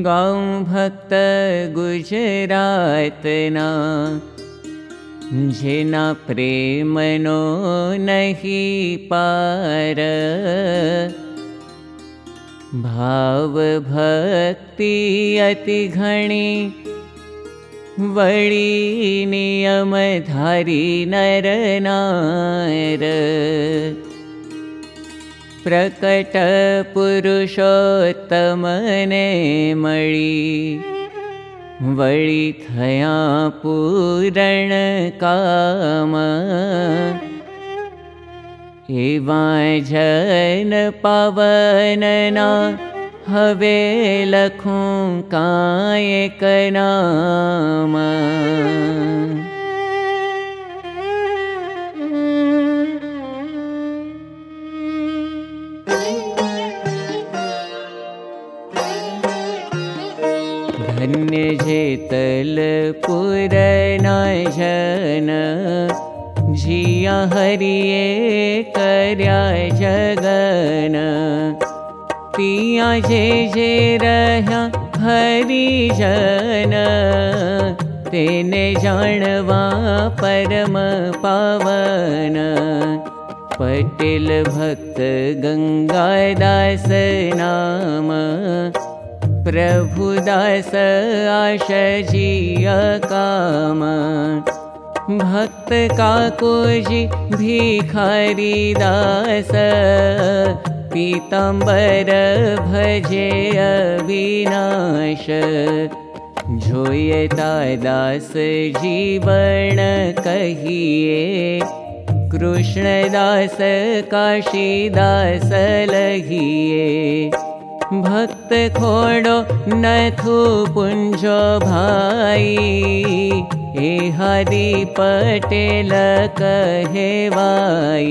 गाँव भक्त गुजरातना। जेना प्रेमनो नहीं पार। भाव भक्ति अति घणी। वळी नियम धारी नर नार प्रकट पुरुषोत्तमने मळी वळी थया पूरण जन पवनना हवे लखूं कायक नाम जेतल पुरना जन। जिया हरिये कर्या जगन। पिया जे जे रहा हरि जन। तेने जानवा परम पावन। पटेल भक्त गंगादास नाम प्रभुदास आश जिया काम भक्त काकोजी भिखारी दास पीताम्बर भजे अविनाश। जोयता दास जीवन कहिए कृष्णदास काशीदास लगिए भक्त खोडो नथु पुंजो भाई। हे हरि पटेल कहेवाई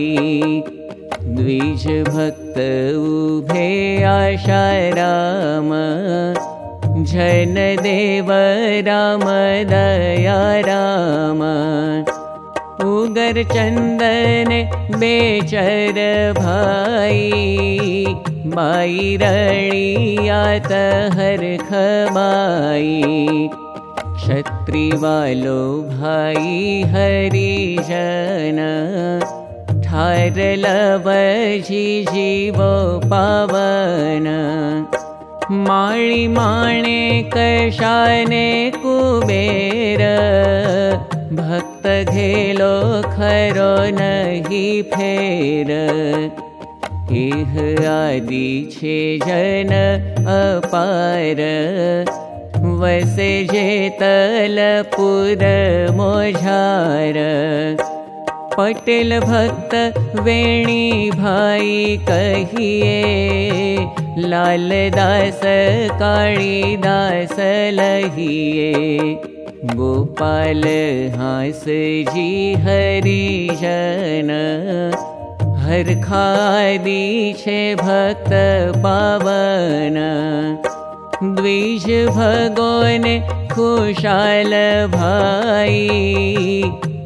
द्विज भक्त उभे आशाराम जन देव राम दया राम उगर चन्दन बेचर भाई बाई रणियात हर खबाई क्षत्रि वालो भाई हरि जन ठार लवजी जीवो पावन। माळी माणे कशाने कुबेर भक्त घेलो खरो नहि फेर। इह आदि छे जन अपार। वसे जेतल पुर मोझार। पटेल भक्त वेणी भाई कहिए लाल दास काली दास लहिए गोपाल हास जी हरि जन। हर छे भक्त पावन। द्विज भगोन खुशाल भाई।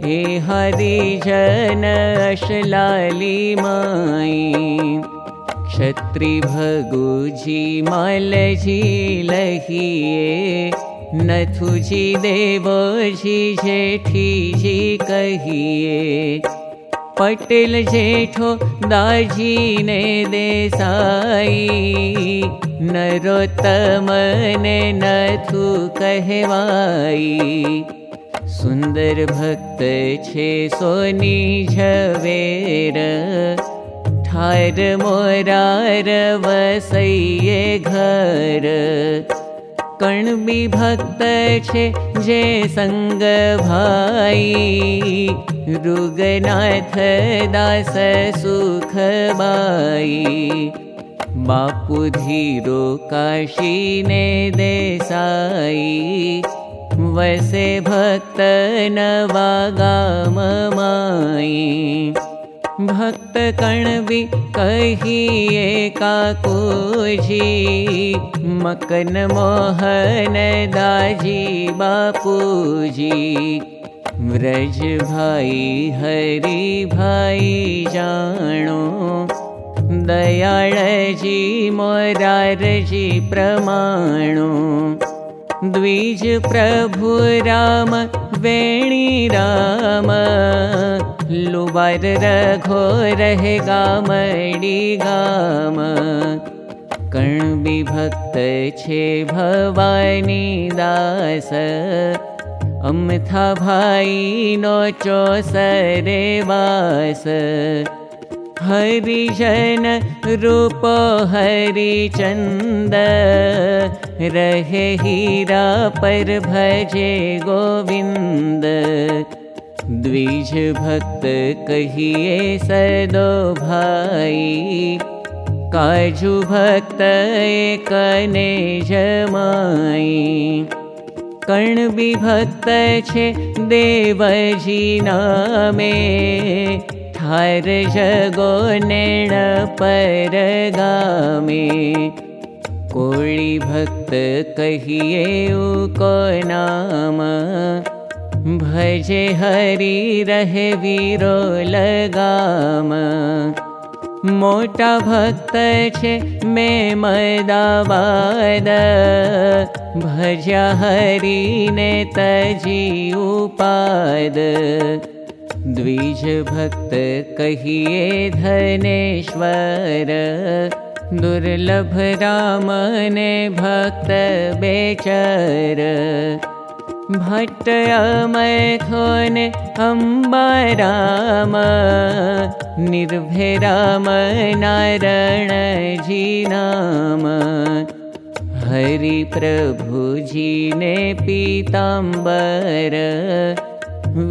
हे हरि जन अशलाली माई। क्षत्रि भगुजी मालजी लहिए नथुजी देवोजी जेठीजी कहिए। पटेल जेठो दाजी ने देसाई नरोत्तम ने नथु कहवाई। सुंदर भक्त छे सोनी झवेर। ठार मोरार वसैये घर कणबी भक्त छे जे संग भाई। रुगनाथ दास सुख बाई। बापू धीरो काशी ने देसाई वसे माई भक्त कणबी कहिए काकोजी मकन मोहन दाजी बापूजी व्रज भाई हरि भाई जानो दयाळजी मोरारजी प्रमाणो द्विज प्रभु राम वेणी राम लुबार रघो रहे गामडी गाम। कर्ण विभक्त छे भवानी दास। अमथा भाई नो चोसरे वास। हरिजन रूप हरिचन्द रहे हीरा पर भजे गोविन्द द्विज भक्त कहिए सदो भाई। काजु भक्त कने जमाई। कर्ण विभक्त छे देवजी नामे। हर जगो नेण परगामे कोळी भक्त कहिए को नाम भजे हरि रहे वीरो लगाम। मोटा भक्त छे मे मदावाद। भजा हरि ने तजी उपाद। द्विज भक्त कहिए धनेश्वर। दुर्लभ राम ने भक्त बेचर भट्ट अमय थोन अम्बा राम निर्भय राम नारायण जी नाम हरि प्रभु जी ने पीताम्बर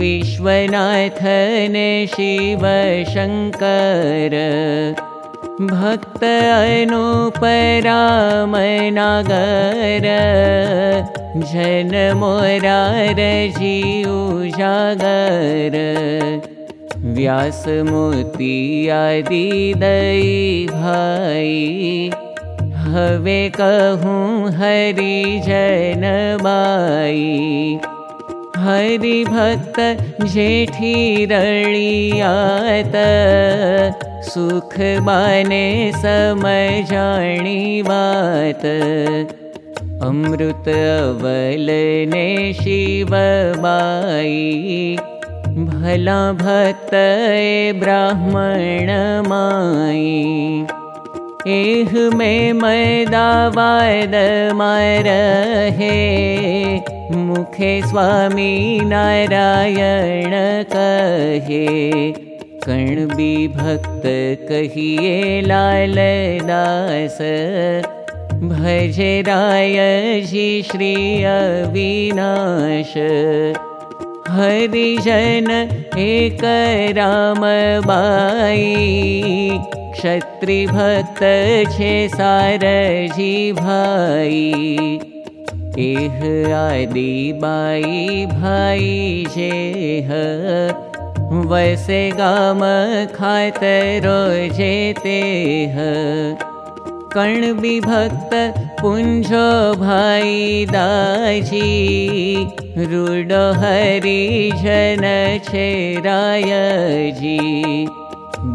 विश्वनाथने शिव शङ्कर भक्त अनुपरामनागर जन मोरार उजागर व्यासमूर्ति आदि दई भाई हवे कहूँ हरि जन बाई जेठी रळियात सुख समजाणी वात अमृत अवलने शिवबाई भला भक्त ब्राह्मण माई। एह में मैदावाद मार हे मुखे स्वामी नारायण कहे कण भक्त कहिए लाल दास। भजे राय जी श्री अविनाश। हरिजन एक राम बाई। क्षत्रि भक्त छे सारजी भाई। एह आदि बाई भाई जे वैसे गाम खातरो जेते कर्ण विभक्त पुंजो भाई दाजी। रूडो हरि जन छे रायजी।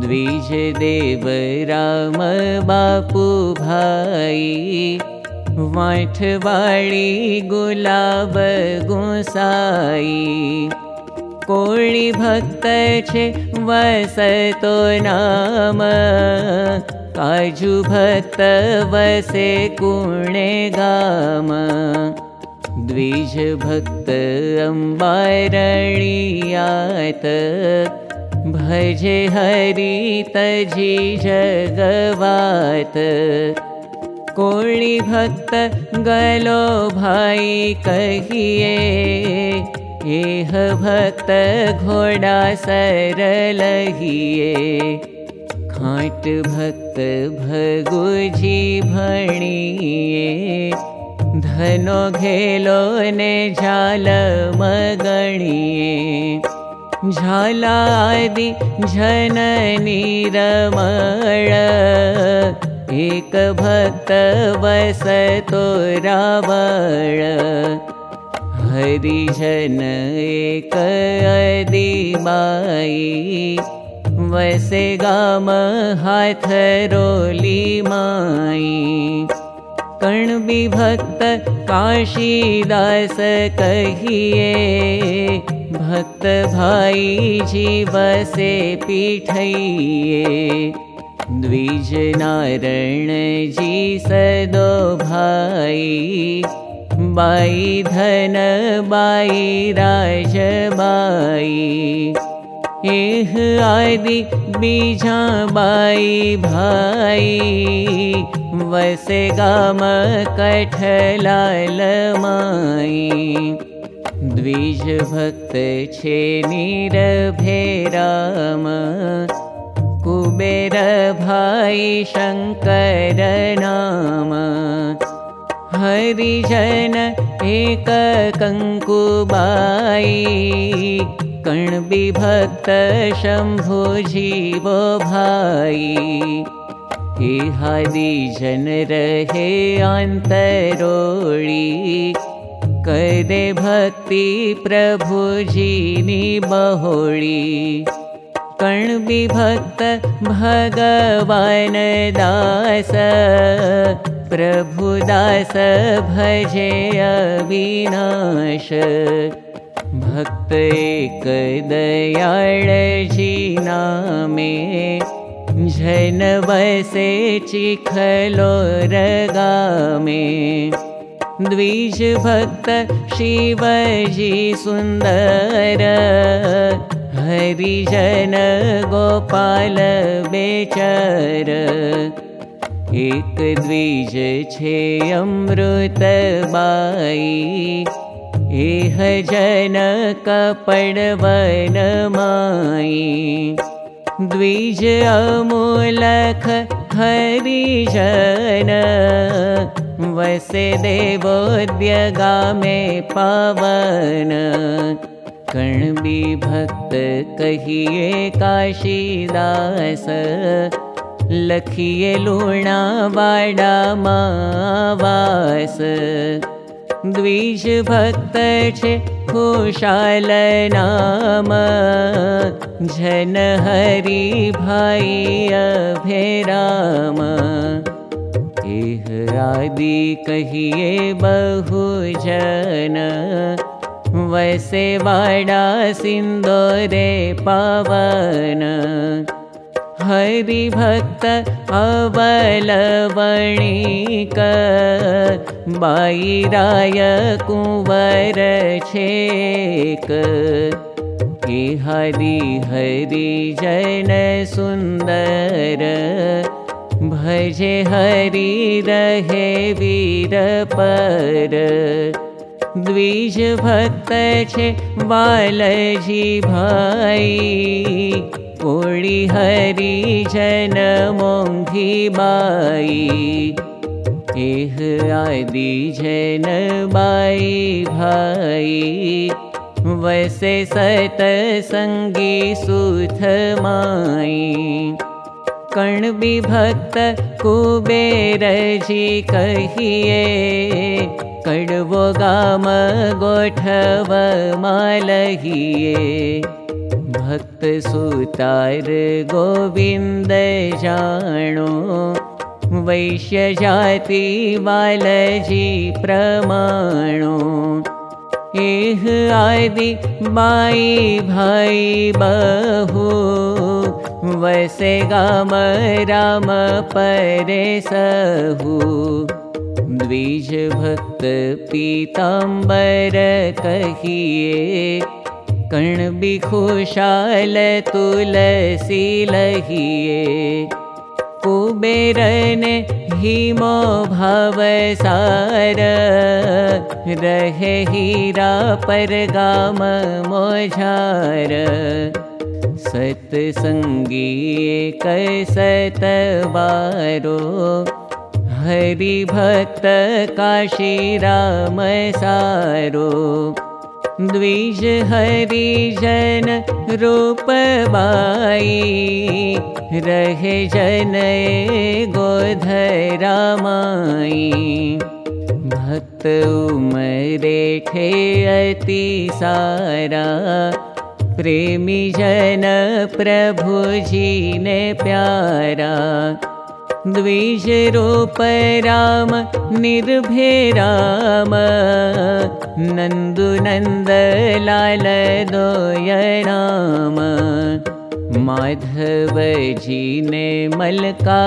द्विज देव राम बापू भाई। वाठवाड़ी गुलाब गुसाई कोळी भक्त वसतो नाम. काजु भक्त वसे कुणे गाम. द्विज भक्त अम्बारणीयात भजे हरि तजी जगवात. कोळी भक्त गलो भाई कहिए एह भक्त घोड़ा खाट भक्त भगुजी भणिए धनो घेलो ने झाल मगणिए झालादि जननी रमण एक भक्त वसतो रावण हरिजन एक अदिबाई वसे गाम हाथ रोली माई। कर्ण विभक्त काशीदास कहिए भक्त भाई जीवसे पीठइए। द्विज नारायण जी सदो भाई बाई धन बाई राज बाई। एह आदि बीजा बाई भाई। वसे गाम कठलाल माई। द्विज भक्त छे नीर भेराम कुबेर भाई शङ्कर नाम हरिजन एक कङ्कुबाई कण्विभक्त शम्भु जीवो भाई। हरिजन रहे अन्तरोळी करे भक्ति प्रभुजीनी बहोळी। विभक्त भगवान दास प्रभुदास भजे अविनाश। भक्त जी नामे जन वसे चिखलो रगामे। द्विज भक्त शिवजी सुन्दर। हरिजन गोपाल बेचर एक द्विज छे अमृत बाई एह जन माई द्विज अमूलख हरिजन। वसे देवोद्य गामे पावन भक्त कहिए काशीदास लखिए लूणा वाडा मावास द्विज भक्त छे खुशाल नाम जन हरि भाई अभेराम। एह आदि कहिए बहु जन वैसे वाडा सिन्दोरे पावन बाईराय कुंवर छेक। कि हरि हरि जन सुन्दर भजे हरि रहे वीर पर। द्विज भक्त छे बालजी भाई कोड़ी हरि जन मोंघी बाई। एह आदि जन बाई भाई। वैसे सत माई। कर्ण विभक्त कुबेर जी कहिए कड़वो गाम गोठव मालहिए सुतार गोविंद जानो। वैश्य जाति वालजी प्रमाणो। एह आदि माई भाई बहु। वसे गाम राम परे सहु। द्विज भक्त पीताम्बर कहिए कर्ण बिखुशाल तुलसी लहिए। कुबेरन हिमो भवसार हीरा पर गाम मोझार। सत्सङ्गी कैसतवारो हरिभक्त काशीराम सारो द्विज हरिजन रूपबाई रहे जन गोधरामाई भक्त उमरे ठे अति सारा। प्रेमी जन प्रभुजी ने प्यारा द्विज रूप राम निर्भे राम। नन्दु नन्द लाल दोय राम। माधव जी ने मल्कार्जुन।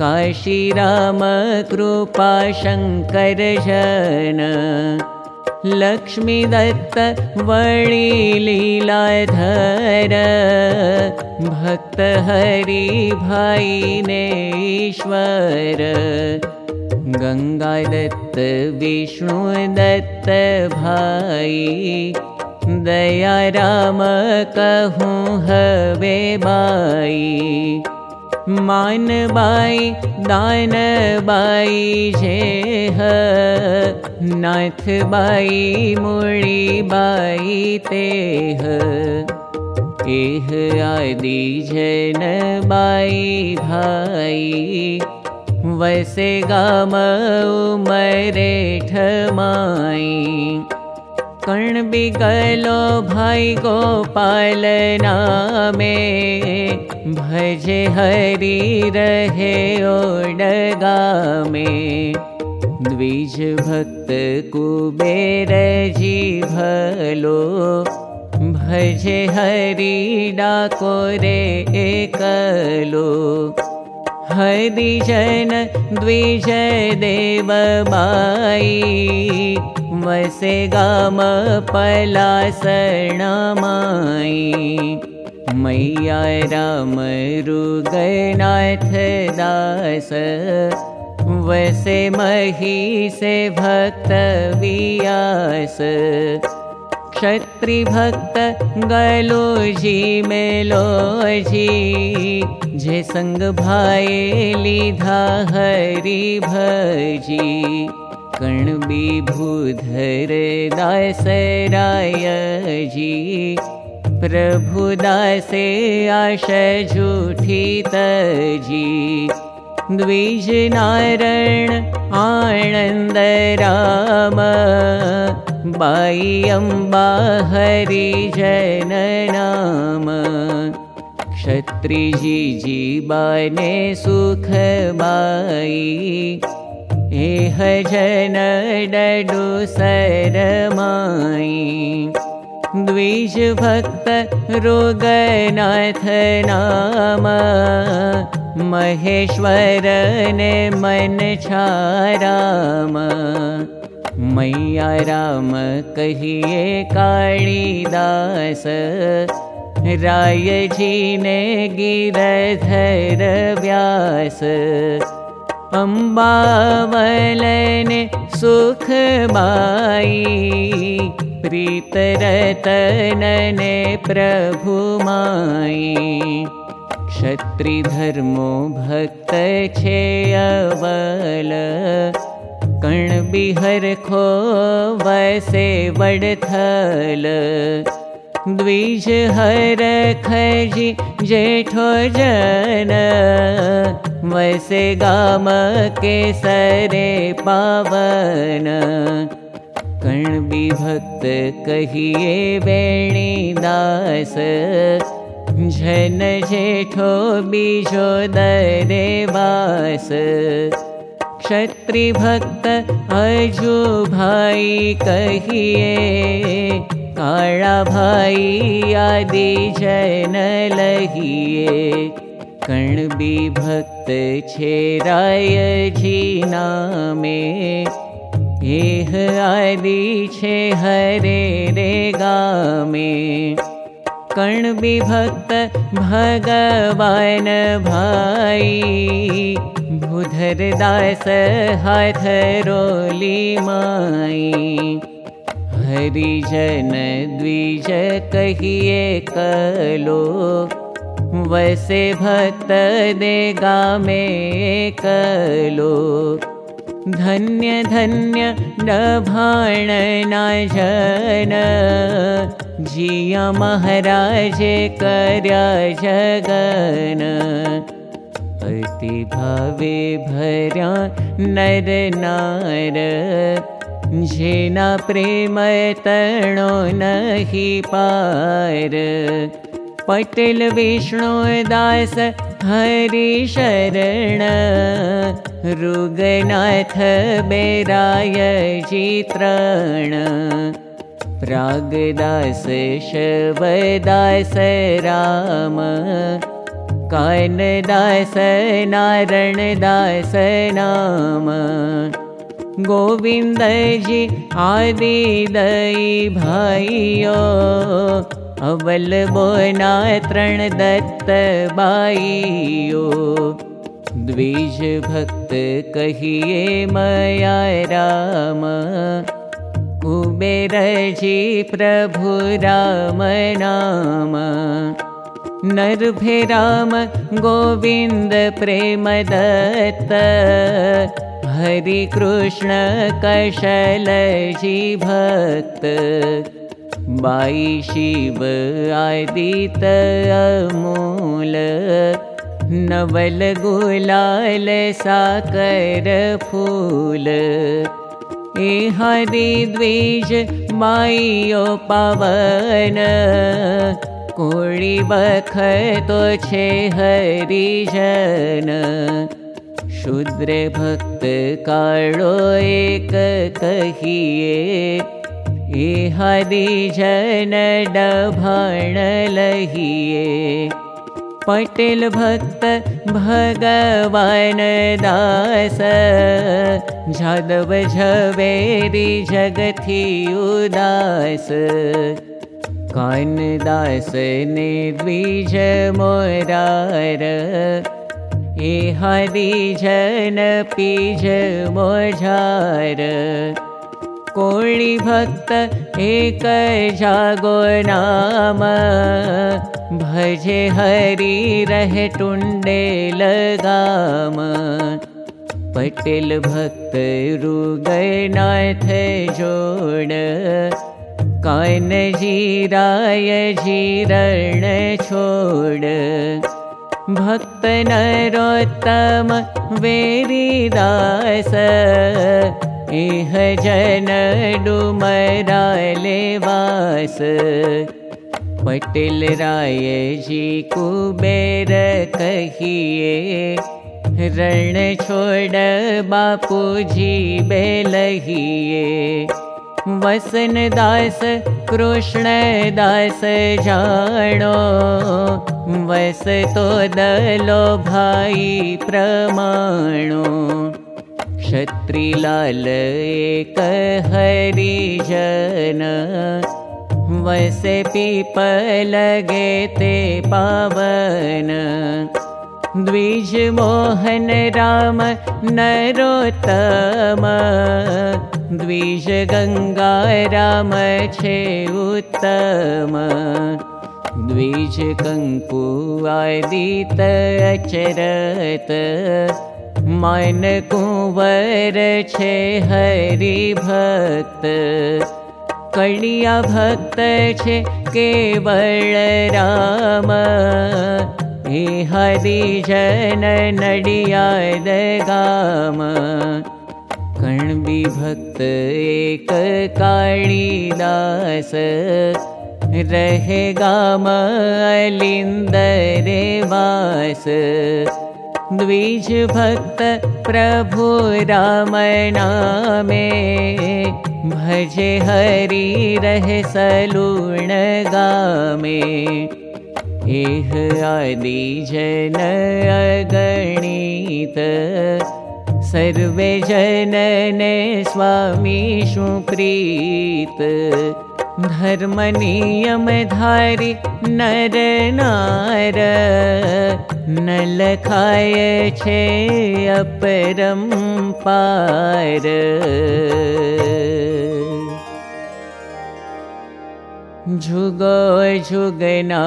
काशी राम कृपा शङ्कर जन लक्ष्मी दत्त वणि लीलाधर भक्त हरि भाई नेश्वर गङ्गा दत्त विष्णु दत्त भाई दया राम कहूँ हवे बाई मान बाई दान बाई जे नाथ बाई मुड़ी बाई ते एह आदि जन बाई भाई। वैसे गाम उमरे कर्ण बिगलो भाई गोपाल नामे भजे हरि रहे ओडगा में द्विज भक्त कुबेर जी भलो भजे हरि डाको रे एकलो। हरिजन द्विज देव बाई वसे गाम पलासणमाई मैया राम रुगनाथ दास। वसे मही से भक्त वियास। क्षत्रि भक्त गलो जी मेलो जी जे संग भाई लीधा हरि भजी कर्ण विभूधर दास राय जी प्रभु दासे आश झूठी तजी। द्विज नारायण आनन्द राम बाई अम्बा हरि जन नाम। क्षत्रिजी जीवाने सुख बाई जन सरमाई द्विज भक्त रोगनाथ नाम महेश्वर ने मन छाराम। मैया राम कहिए कालिदास। राय जी ने गिरधर व्यास अम्बावलने सुख बाई प्रीत रतनने प्रभु माई क्षत्रि धर्मो भक्त छे अवल खो वसे वडथल खजी जेठो जन। वैसे गाम के सरे पावन। कर्ण विभक्त कहिए बेणी दास झन जेठो बीजो दरे वास। क्षत्रि अजु भाई कहिए भाई आदि जन लहिए कर्ण विभक्त छे राय जी नामे एह आदि छे हरे रे गामे। कर्ण विभक्त भगवान भाई भूधर दास हाथ रोली माई हरिजन द्विज कहिए कलो। वैसे भक्त देगा में कलो। धन्य धन्य ना जन। जिया महाराज कर्या जगन। अति भावे भर्या नर नार जेना प्रेम तणो नहि पार। पटेल विष्णु दास हरि शरण। रुगनाथ बेराय चित्रण। प्रागदास शबदास राम। कानदास नारणदास नाम गोविन्दजी आदि दई भाइयो अवल बोना तृण दत्त बाइयो द्विज भक्त कहिए मया राम कुबेर जी प्रभु राम नाम। नरभे राम गोविन्द प्रेम दत्त हरि कृष्ण कशलजी भक्त बाई शिव आदित अमूल। नवल गुलाल साकर फूल। हरि द्विज माइयो पावन। कोळी बखतो छे हरिजन शुद्र भक्त काळो एक कहिए जन डभाण लहिए पटेल भक्त भगवान दास जादव झवेरी जगथी उदास कान दास ने द्विज मोरार हरि जन पीज मोझार कोळी भक्त एक जागो नाम भजे हरि रहे टुंडे लगाम पटेल भक्त रुगनाथ जोड़ कान जीराय जीरण छोड़ भक्त नरोत्तम वेरीदास इह जन डुमराले वास। पटेल राय जी कुबेर कहिए रण छोड़ बापू जी बेलहिए वसन दास कृष्ण दास जानो। वस तो दलो भाई प्रमाणो। क्षत्रिलाल एक हरिजन वसे पीपल ते पावन। द्विज मोहन राम नरोत्तम द्विज गङ्गा राम छे उत्तम द्विज कङ्कु आदित अचरत मन कुंवर छे हरि भक्त कलिया भक्त छे केवल राम। हे हरि जन नडिया गाम कण्बी भक्त एक काली दास रहे गाम अलिंदरे वास। द्विज भक्त प्रभु राम नामे भजे हरि रहे सलूण गामे। एह आदि जन अगणित सर्वे जनने स्वामी सुप्रीत लखाय छे अपरम पार। झुगो झुगना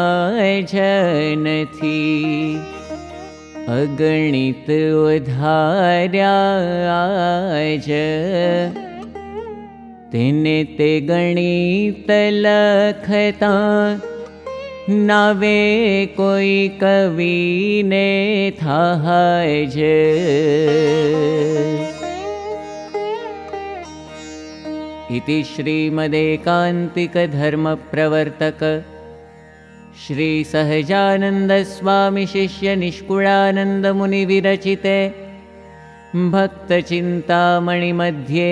जन थी अगणित उधार्याज तिने ते गणित लखता नवे को कविनेथायज इति श्रीमदे कान्तिक धर्मप्रवर्तक श्रीसहजानन्दस्वामिशिष्यनिष्कुळानन्दमुनिविरचिते भक्तचिन्तामणिमध्ये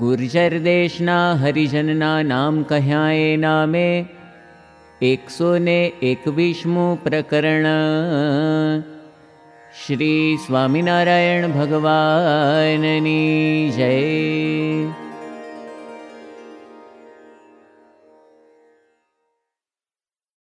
गुर्जर्देशना हरिजनना नाम कह्याये नामे। एकसो ने एकविष्मु प्रकरण। श्री स्वामिनारायण भगवाननी जय